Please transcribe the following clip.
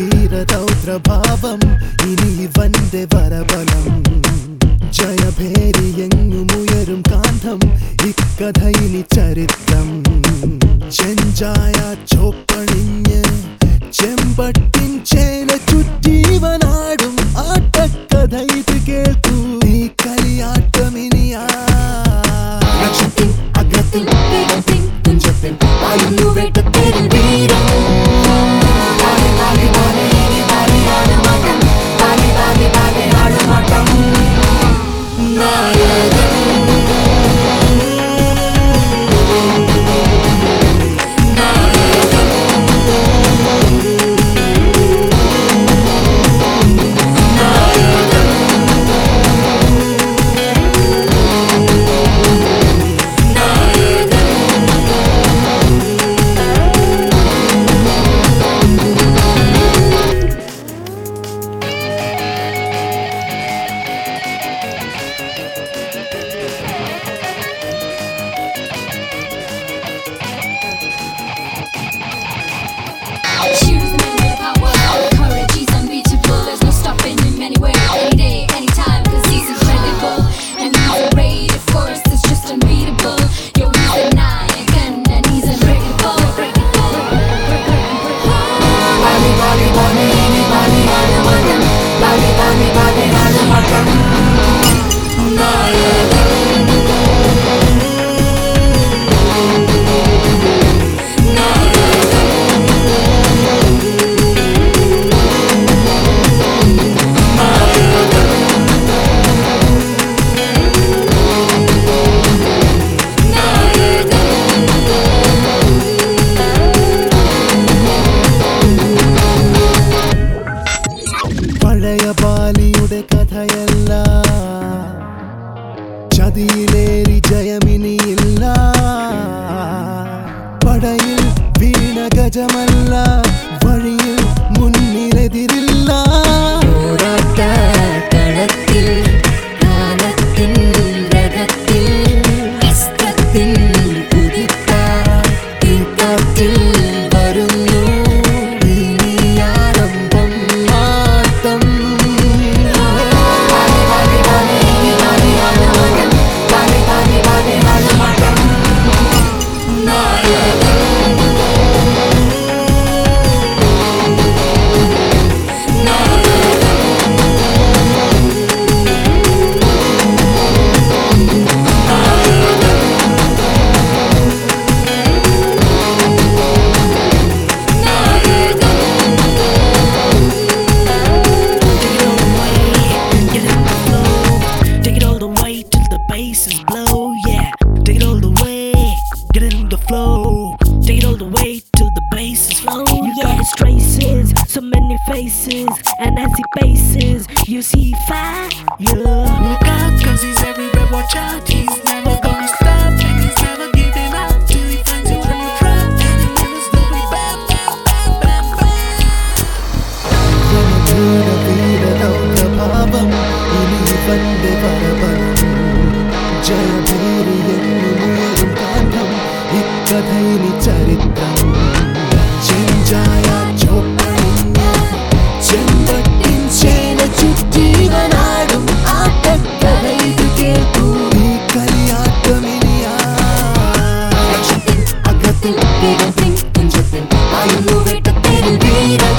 ധീരരൗദ്രഭാവം ഇനി ഇവന്റെ വരബലം. ജയഭേരിയെങ്ങുമുയരും കാന്തം ഇക്കഥയിനി ചരിത്രം. ചെഞ്ചായ ചോപ്പണിഞ്ഞ് ചെമ്പട്ടിൻ ചേ படகிலேறி ஜெயமினி இல்லா. படையில் வீண கஜமல்ல. வழியில் முன்னிலெதிரில் faces and as he faces. you see fire. Look out, cause he's everywhere, watch out, he's never gonna stop. And he's never giving up till he finds you from the trap. And he never slowly bam, bam, bam, bam, bam. Jaya യുദ്ധത്തിൽ വീരൻ സിംഗ് യുദ്ധത്തിൽ ആയുന്നു വീട്ടത്തിൽ വീരൻ